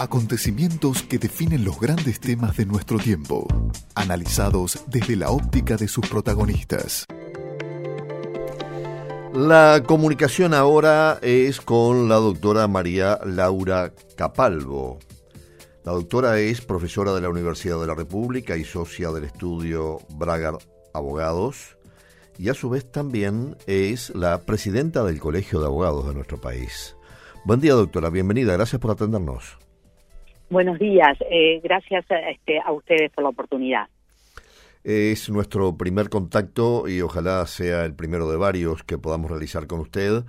Acontecimientos que definen los grandes temas de nuestro tiempo, analizados desde la óptica de sus protagonistas. La comunicación ahora es con la doctora María Laura Capalvo. La doctora es profesora de la Universidad de la República y socia del estudio Bragar Abogados y a su vez también es la presidenta del Colegio de Abogados de nuestro país. Buen día, doctora. Bienvenida. Gracias por atendernos. Buenos días. Eh, gracias este, a ustedes por la oportunidad. Es nuestro primer contacto y ojalá sea el primero de varios que podamos realizar con usted.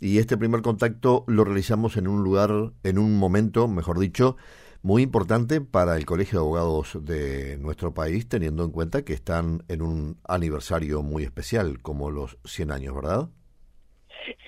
Y este primer contacto lo realizamos en un lugar, en un momento, mejor dicho, muy importante para el Colegio de Abogados de nuestro país, teniendo en cuenta que están en un aniversario muy especial, como los 100 años, ¿verdad?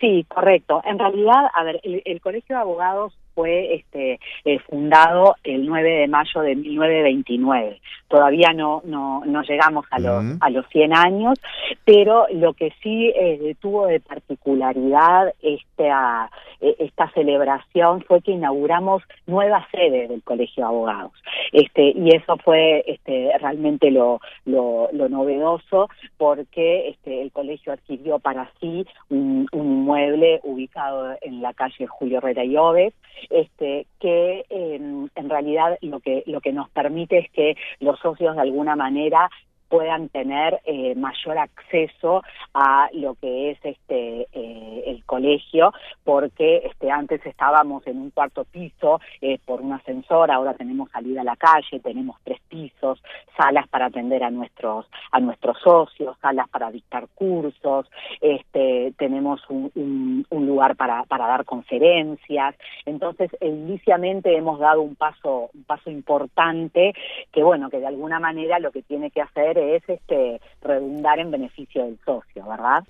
Sí, correcto. En realidad, a ver, el, Colegio de Abogados fue este, eh, fundado el 9 de mayo de 1929. Todavía no, no, no llegamos a los, a los 100 años, pero lo que sí eh, tuvo de particularidad esta, eh, esta celebración fue que inauguramos nueva sede del Colegio de Abogados. Este, y eso fue este, realmente lo, lo, novedoso porque este, el colegio adquirió para sí un, un inmueble ubicado en la calle Julio Herrera y Oves, este, que em, en realidad lo que, lo que nos permite es que los socios de alguna manera puedan tener eh, mayor acceso a lo que es este eh, el colegio porque este antes estábamos en un cuarto piso eh, por un ascensor ahora tenemos salida a la calle tenemos tres pisos salas para atender a nuestros a nuestros socios salas para dictar cursos este tenemos un, un, lugar para para dar conferencias. Entonces inicialmente hemos dado un paso un paso importante que bueno que de alguna manera lo que tiene que hacer es este redundar en beneficio del socio, ¿verdad?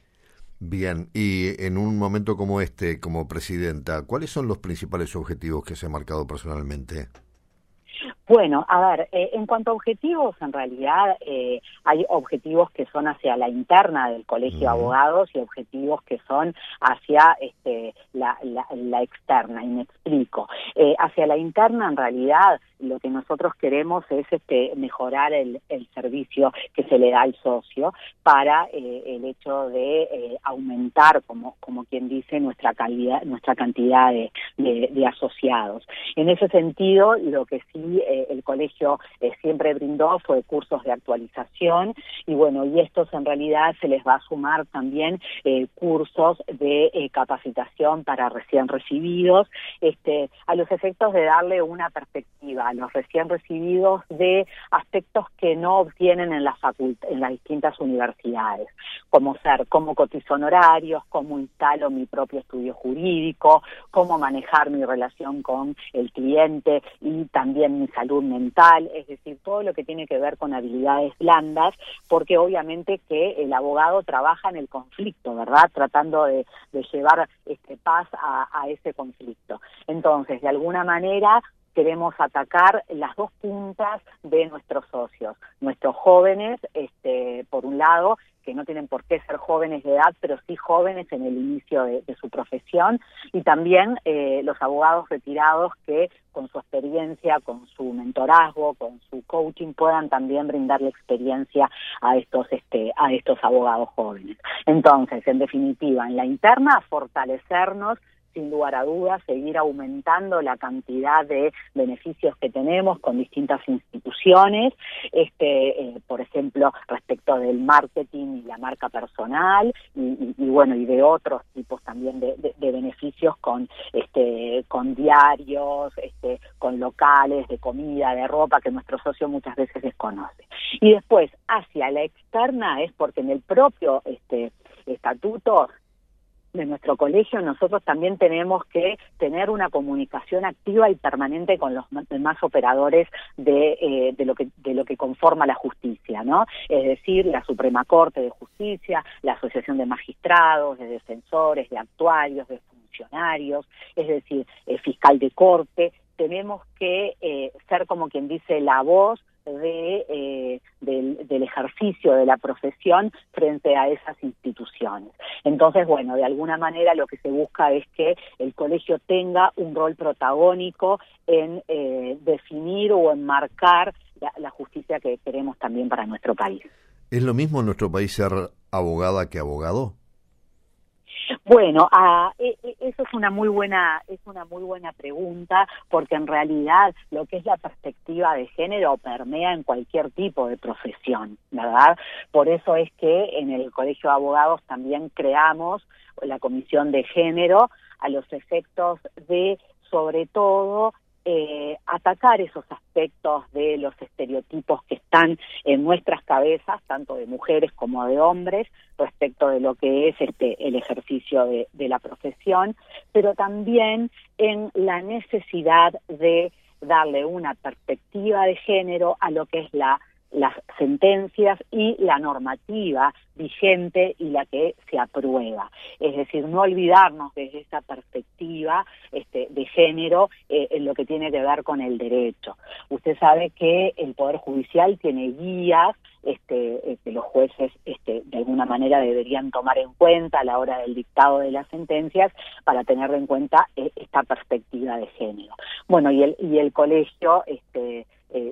Bien, y en un momento como este, como presidenta, ¿cuáles son los principales objetivos que se ha marcado personalmente? Bueno, a ver, eh, en cuanto a objetivos, en realidad eh, hay objetivos que son hacia la interna del Colegio de Abogados y objetivos que son hacia este, la, la, externa, y me explico. Eh, hacia la interna, en realidad, lo que nosotros queremos es este, mejorar el, el servicio que se le da al socio para el hecho de aumentar, como, como quien dice, nuestra calidad, nuestra cantidad de, de, de asociados. En ese sentido, lo que sí el colegio eh, siempre brindó fue cursos de actualización y bueno, y estos en realidad se les va a sumar también eh, cursos de eh, capacitación para recién recibidos, este, a los efectos de darle una perspectiva a los recién recibidos de aspectos que no obtienen en la en las distintas universidades, como ser cómo cotizo honorarios, cómo instalo mi propio estudio jurídico, cómo manejar mi relación con el cliente y también mi salud mental, es decir, todo lo que tiene que ver con habilidades blandas, porque obviamente que el abogado trabaja en el conflicto, ¿verdad? Tratando de, llevar este paz a, a ese conflicto. Entonces, de alguna manera, queremos atacar las dos puntas de nuestros socios, nuestros jóvenes, este, por un lado, que no tienen por qué ser jóvenes de edad, pero sí jóvenes en el inicio de, su profesión, y también eh, los abogados retirados que con su experiencia, con su mentorazgo, con su coaching puedan también brindarle experiencia a estos este a estos abogados jóvenes. Entonces, en definitiva, en la interna fortalecernos sin lugar a dudas, seguir aumentando la cantidad de beneficios que tenemos con distintas instituciones, este, eh, por ejemplo, respecto del marketing y la marca personal, y, bueno, y de otros tipos también de, beneficios con, este, con diarios, este, con locales de comida, de ropa, que nuestro socio muchas veces desconoce. Y después, hacia la externa, es porque en el propio este, estatuto de nuestro colegio, nosotros también tenemos que tener una comunicación activa y permanente con los demás operadores de, eh, de, lo que, de lo que conforma la justicia, ¿no? Es decir, la Suprema Corte de Justicia, la Asociación de Magistrados, de Defensores, de Actuarios, de funcionarios, es decir, el fiscal de corte, tenemos que eh, ser como quien dice la voz de, del, del, ejercicio de la profesión frente a esas instituciones. Entonces, bueno, de alguna manera lo que se busca es que el colegio tenga un rol protagónico en definir o enmarcar la, la justicia que queremos también para nuestro país. ¿Es lo mismo en nuestro país ser abogada que abogado? Bueno, ah, e, e, eso es una muy buena es una muy buena pregunta porque en realidad lo que es la perspectiva de género permea en cualquier tipo de profesión, ¿verdad? Por eso es que en el Colegio de Abogados también creamos la comisión de género a los efectos de sobre todo eh, atacar esos aspectos de los estereotipos que están en nuestras cabezas, tanto de mujeres como de hombres, respecto de lo que es este el ejercicio de, de la profesión, pero también en la necesidad de darle una perspectiva de género a lo que es la las sentencias y la normativa vigente y la que se aprueba. Es decir, no olvidarnos desde esa perspectiva este, de género eh, en lo que tiene que ver con el derecho. Usted sabe que el Poder Judicial tiene guías este, eh, que los jueces este, de alguna manera deberían tomar en cuenta a la hora del dictado de las sentencias para tener en cuenta eh, esta perspectiva de género. Bueno, y el, y el colegio este,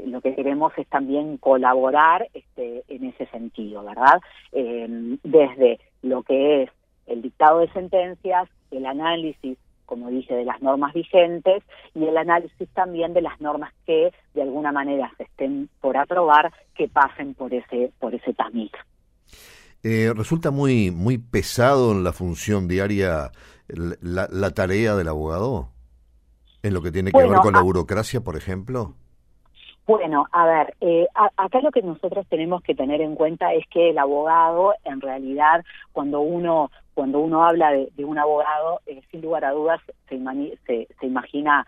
lo que queremos es también colaborar este, en ese sentido, ¿verdad? Desde lo que es el dictado de sentencias, el análisis, como dije, de las normas vigentes y el análisis también de las normas que de alguna manera se estén por aprobar que pasen por ese por ese tamiz. Eh, resulta muy muy pesado en la función diaria la, tarea del abogado en lo que tiene que ver con la burocracia, por ejemplo. Bueno, a ver, eh, acá lo que nosotros tenemos que tener en cuenta es que el abogado, en realidad, cuando uno cuando uno habla de, un abogado, eh, sin lugar a dudas se, se, imagina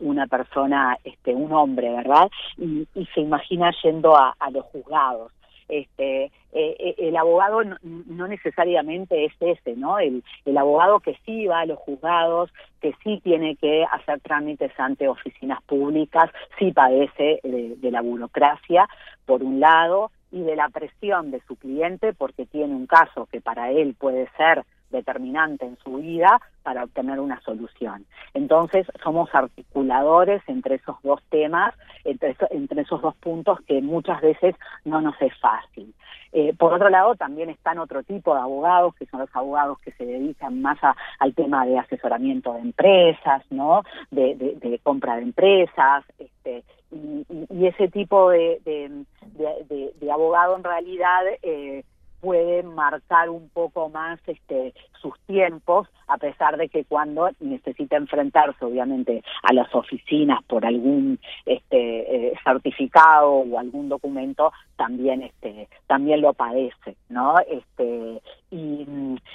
una persona, este, un hombre, ¿verdad? Y, y se imagina yendo a, a los juzgados este, eh, eh, el abogado no, necesariamente es ese, ¿no? El, el abogado que sí va a los juzgados, que sí tiene que hacer trámites ante oficinas públicas, sí padece de, de la burocracia, por un lado, y de la presión de su cliente porque tiene un caso que para él puede ser determinante en su vida para obtener una solución. Entonces, somos articuladores entre esos dos temas, entre, entre esos dos puntos que muchas veces no nos es fácil. Eh, por otro lado, también están otro tipo de abogados, que son los abogados que se dedican más al tema de asesoramiento de empresas, ¿no? De, compra de empresas, este, y, y, ese tipo de, de, de abogado en realidad eh, puede marcar un poco más este sus tiempos a pesar de que cuando necesita enfrentarse obviamente a las oficinas por algún este eh, certificado o algún documento también este también lo padece no este y,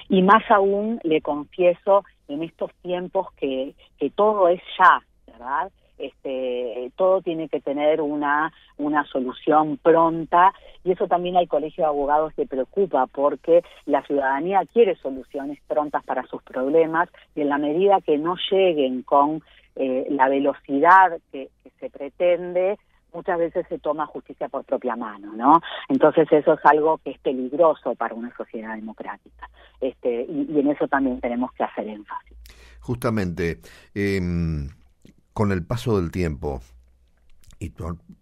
y más aún le confieso en estos tiempos que que todo es ya verdad este, todo tiene que tener una, una solución pronta y eso también al Colegio de Abogados le preocupa porque la ciudadanía quiere soluciones prontas para sus problemas y en la medida que no lleguen con eh, la velocidad que, se pretende, muchas veces se toma justicia por propia mano, ¿no? Entonces eso es algo que es peligroso para una sociedad democrática, este, y, en eso también tenemos que hacer énfasis. Justamente, eh, con el paso del tiempo, y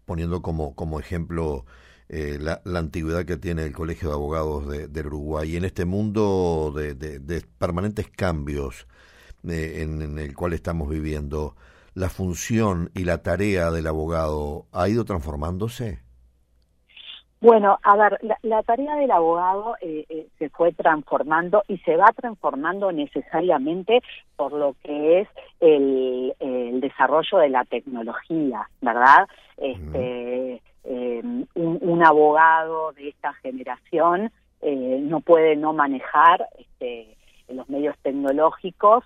poniendo como, ejemplo eh, la, antigüedad que tiene el Colegio de Abogados de, Uruguay, en este mundo de, permanentes cambios eh, en, el cual estamos viviendo, ¿la función y la tarea del abogado ha ido transformándose? Bueno, a ver, la, tarea del abogado eh, eh, se fue transformando y se va transformando necesariamente por lo que es el, desarrollo de la tecnología, ¿verdad? Este, em, un, abogado de esta generación eh, no puede no manejar este, los medios tecnológicos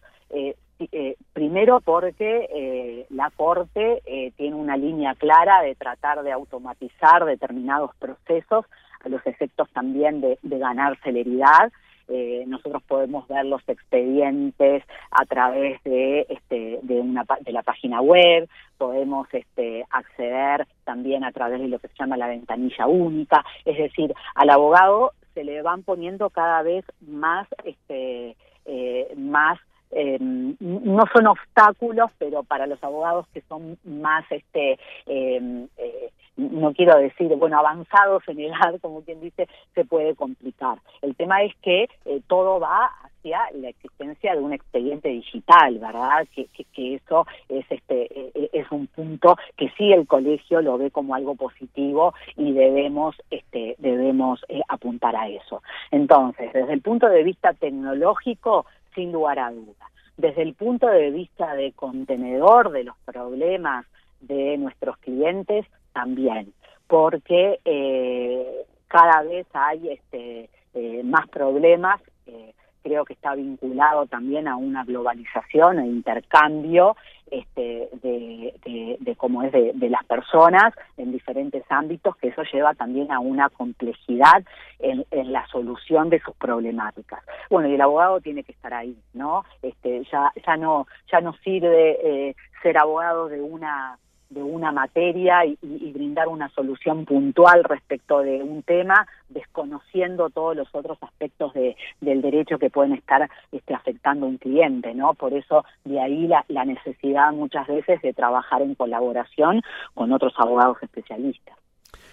eh, primero porque eh, la Corte eh, tiene una línea clara de tratar de automatizar determinados procesos a los efectos también de, ganar celeridad. eh, nosotros podemos ver los expedientes a través de, este, de, una, de la página web, podemos este, acceder también a través de lo que se llama la ventanilla única, es decir, al abogado se le van poniendo cada vez más, este, eh, más eh, no son obstáculos, pero para los abogados que son más, este, eh, eh, no quiero decir, bueno, avanzados en edad, como quien dice, se puede complicar. El tema es que todo va hacia la existencia de un expediente digital, ¿verdad? Que, que, eso es este es un punto que sí el colegio lo ve como algo positivo y debemos este debemos apuntar a eso. Entonces, desde el punto de vista tecnológico, sin lugar a duda. Desde el punto de vista de contenedor de los problemas de nuestros clientes, también, porque eh, cada vez hay este, eh, más problemas. Eh, creo que está vinculado también a una globalización e intercambio este, de, de, cómo es de, las personas en diferentes ámbitos, que eso lleva también a una complejidad en, la solución de sus problemáticas. Bueno, y el abogado tiene que estar ahí, ¿no? Este, ya, ya no, ya no sirve eh, ser abogado de una de una materia y, brindar una solución puntual respecto de un tema, desconociendo todos los otros aspectos de, del derecho que pueden estar este, afectando a un cliente, ¿no? Por eso de ahí la, la necesidad muchas veces de trabajar en colaboración con otros abogados especialistas.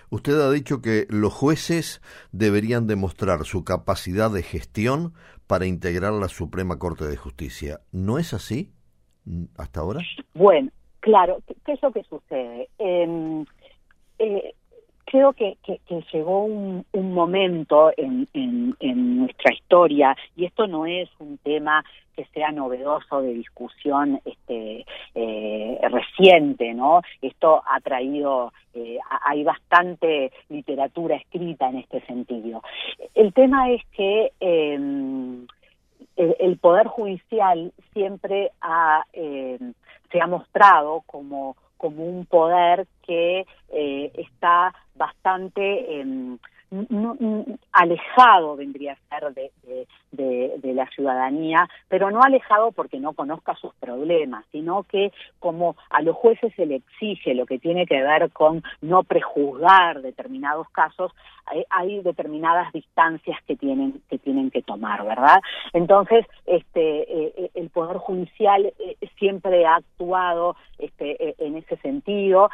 Usted ha dicho que los jueces deberían demostrar su capacidad de gestión para integrar la Suprema Corte de Justicia. ¿No es así hasta ahora? Bueno, Claro, ¿qué, es lo que sucede? Em, eh, creo que, llegó un, momento en, nuestra historia, y esto no es un tema que sea novedoso de discusión este, eh, reciente, ¿no? Esto ha traído, eh, hay bastante literatura escrita en este sentido. El tema es que em, el, Poder Judicial siempre ha em, se ha mostrado como, como un poder que eh, está bastante eh, alejado, vendría a ser, de, de, la ciudadanía, pero no alejado porque no conozca sus problemas, sino que como a los jueces se le exige lo que tiene que ver con no prejuzgar determinados casos, hay, determinadas distancias que tienen que tienen que tomar, ¿verdad? Entonces, este, eh, eh, el poder judicial eh, siempre ha actuado este, en ese sentido.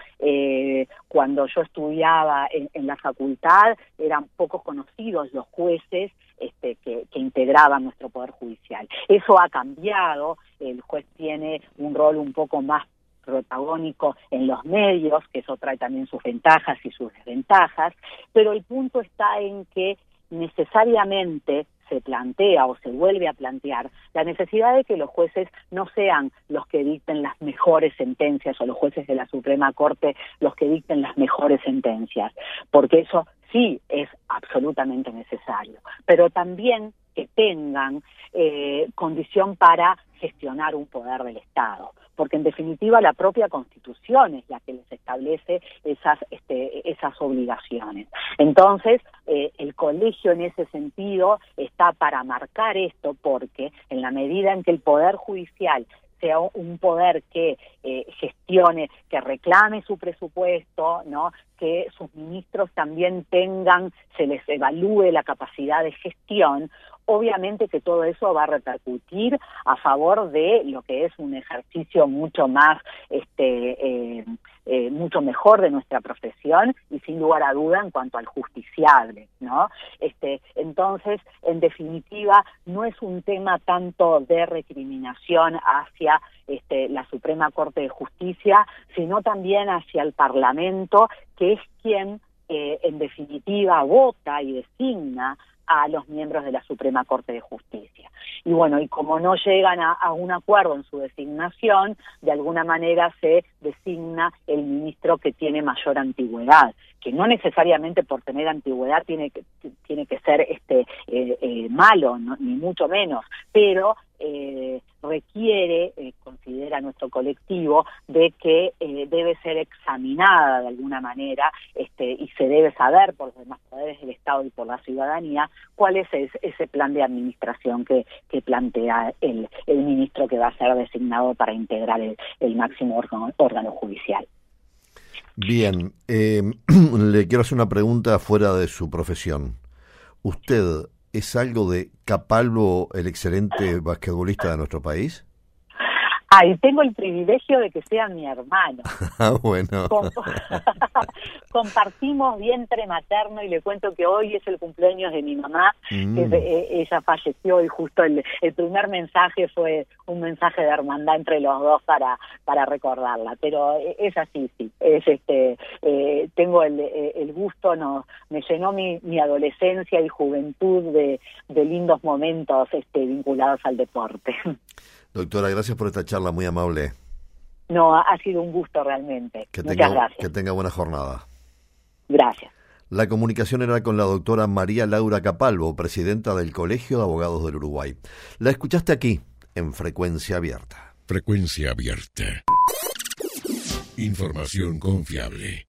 cuando yo estudiaba en, la facultad, eran pocos conocidos los jueces este, que, integraban nuestro Poder Judicial. Eso ha cambiado, el juez tiene un rol un poco más protagónico en los medios, que eso trae también sus ventajas y sus desventajas, pero el punto está en que necesariamente se plantea o se vuelve a plantear la necesidad de que los jueces no sean los que dicten las mejores sentencias o los jueces de la Suprema Corte los que dicten las mejores sentencias, porque eso sí es absolutamente necesario, pero también que tengan eh, condición para gestionar un poder del Estado, porque en definitiva la propia Constitución es la que les establece esas, este, esas obligaciones. Entonces, eh, el colegio en ese sentido está para marcar esto, porque en la medida en que el Poder Judicial sea un poder que eh, gestione, que reclame su presupuesto, ¿no? que sus ministros también tengan, se les evalúe la capacidad de gestión, obviamente que todo eso va a repercutir a favor de lo que es un ejercicio mucho más, este, eh, eh, mucho mejor de nuestra profesión y sin lugar a duda en cuanto al justiciable, ¿no? Este, entonces, en definitiva, no es un tema tanto de recriminación hacia este, la Suprema Corte de Justicia, sino también hacia el Parlamento, que es quien eh, en definitiva vota y designa a los miembros de la Suprema Corte de Justicia. Y bueno, y como no llegan a, un acuerdo en su designación, de alguna manera se designa el ministro que tiene mayor antigüedad, que no necesariamente por tener antigüedad tiene que, tiene que ser este eh, eh, malo, ni mucho menos, pero eh, requiere, eh, considera nuestro colectivo, de que eh, debe ser examinada de alguna manera este, y se debe saber por los demás poderes del Estado y por la ciudadanía cuál es ese, plan de administración que, plantea el, ministro que va a ser designado para integrar el, máximo órgano, judicial. Bien, eh, le quiero hacer una pregunta fuera de su profesión. ¿Usted es algo de Capalvo, el excelente basquetbolista de nuestro país? Ay, tengo el privilegio de que sea mi hermano. Ah, bueno. compartimos vientre materno y le cuento que hoy es el cumpleaños de mi mamá. Mm. Eh, ella falleció y justo el, primer mensaje fue un mensaje de hermandad entre los dos para para recordarla. Pero eh, es así, sí. Es este, eh, tengo el, gusto, no, me llenó mi, mi adolescencia y juventud de, de lindos momentos este, vinculados al deporte. Doctora, gracias por esta charla muy amable. No, ha sido un gusto realmente. Que Muchas tenga, gracias. Que tenga buena jornada. Gracias. La comunicación era con la doctora María Laura Capalvo, presidenta del Colegio de Abogados del Uruguay. La escuchaste aquí, en Frecuencia Abierta. Frecuencia Abierta. Información confiable.